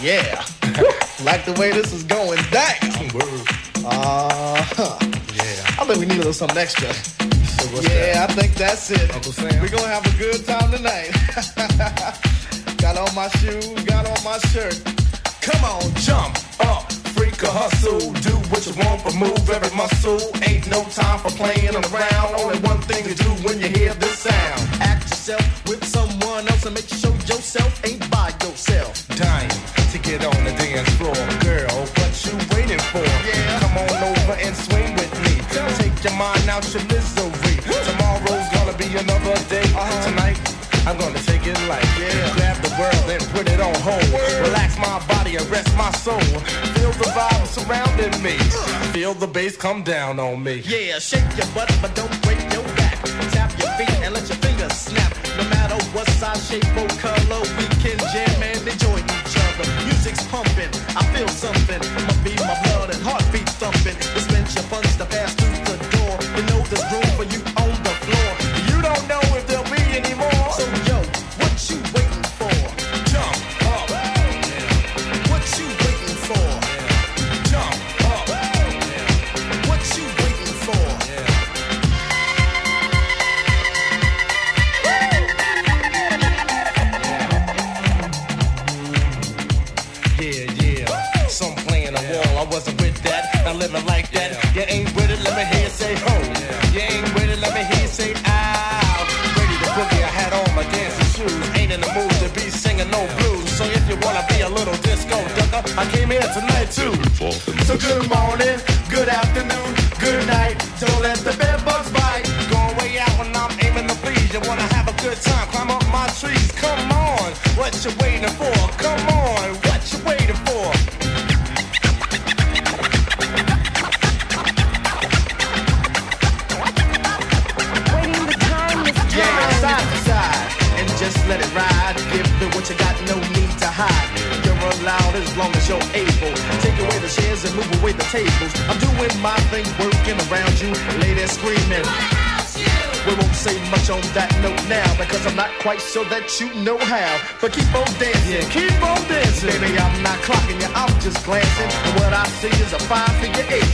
Yeah. like the way this is going down. Uh huh. Yeah. I think we need a little something extra. So yeah, I think that's it. Uncle Sam? We're gonna have a good time tonight. got on my shoes, got on my shirt. Come on, jump up, freak a hustle. Do what you want, but move every muscle. Ain't no time for playing around. Only one thing to do when you hear this sound. Act yourself with someone else and make sure yourself ain't by yourself. Dying get on the dance floor. Girl, what you waiting for? Yeah. Come on over and swing with me. Take your mind out your misery. Tomorrow's gonna be another day. Uh-huh. Tonight, I'm gonna take it light. Yeah. Grab the world and put it on hold. Relax my body and rest my soul. Feel the vibe surrounding me. Feel the bass come down on me. Yeah, shake your butt, but don't break your back. Tap your feet and let your fingers snap. No matter what size, shape, or color, we can jam and enjoy. Music's pumping, I feel something. Must beat, my blood and heartbeat thumping. Dispense your funds to pass through the door. You know there's room for you just glancing. And what I see is a five figure eight.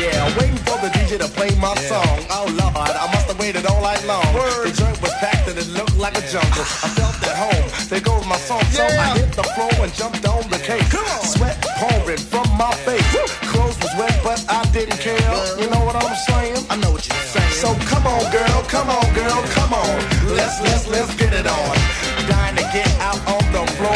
Yeah, waiting for the DJ to play my song. Oh Lord, I must have waited all night long. Word. The joint was packed and it looked like a jungle. I felt at home. There goes my song. So I hit the floor and jumped on the cake. Sweat pouring from my face. Clothes was wet, but I didn't care. You know what I'm saying? I know what you're saying. So come on, girl, come on, girl, come on. Let's let's let's get it on. Dying to get out on the floor.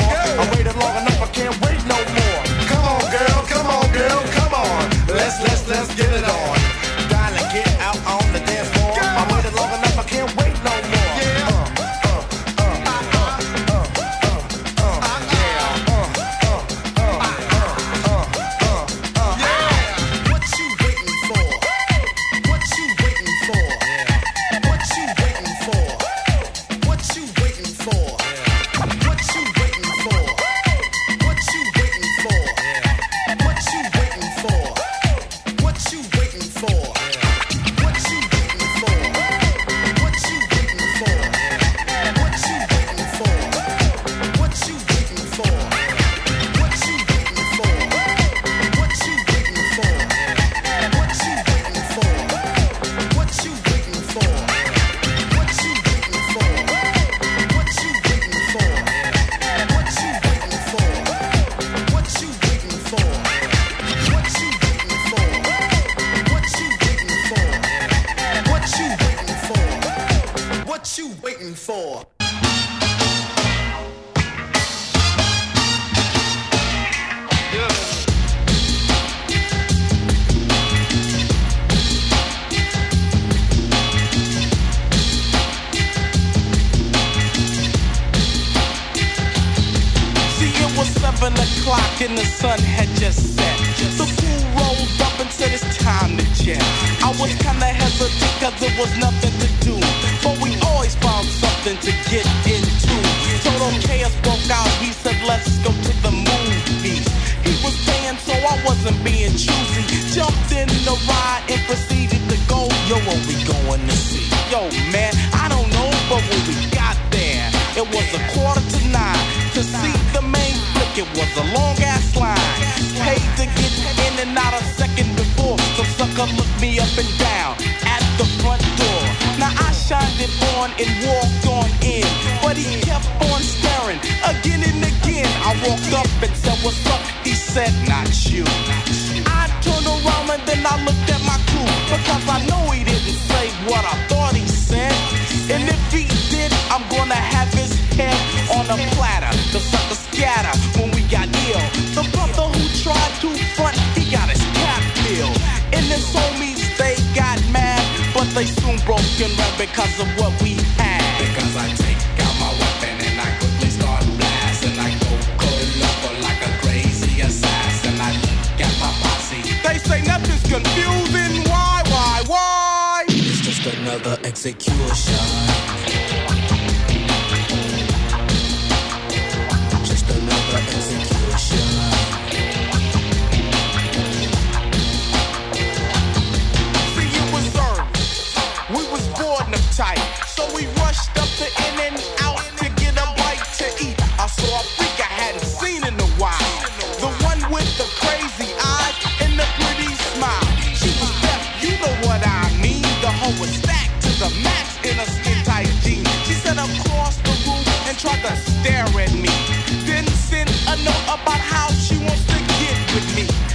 what's up? He said, not you. I turned around and then I looked at my crew because I know he didn't say what I thought he said. And if he did, I'm gonna have his head on a platter. The sucker scatter when we got ill. The brother who tried to front, he got his cap filled. And his homies, they got mad, but they soon broke in because of what we secure shot. me.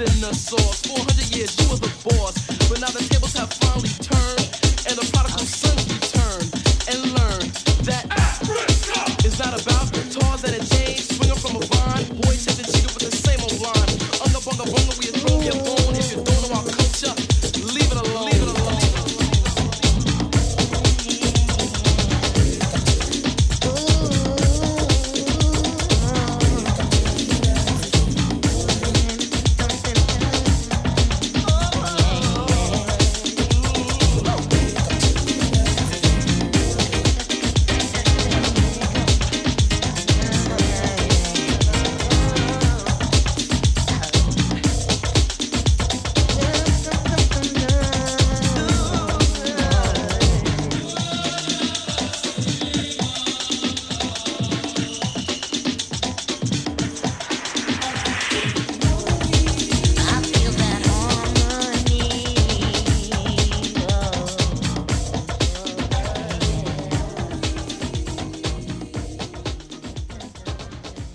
In the source. 400 years, you were the boss. But now the